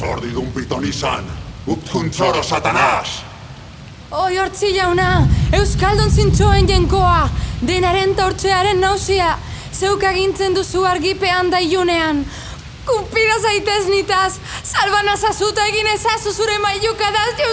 Zordi dun piton izan, utkuntzoro satanaz! Oi, hortzi jauna, Euskaldun zintxoen jenkoa, denaren tortxearen nausia, zeuk agintzen duzu argipean daiunean. Kumpira zaitez nitaz, salban azazuta egin ezazu zure mailuka dazio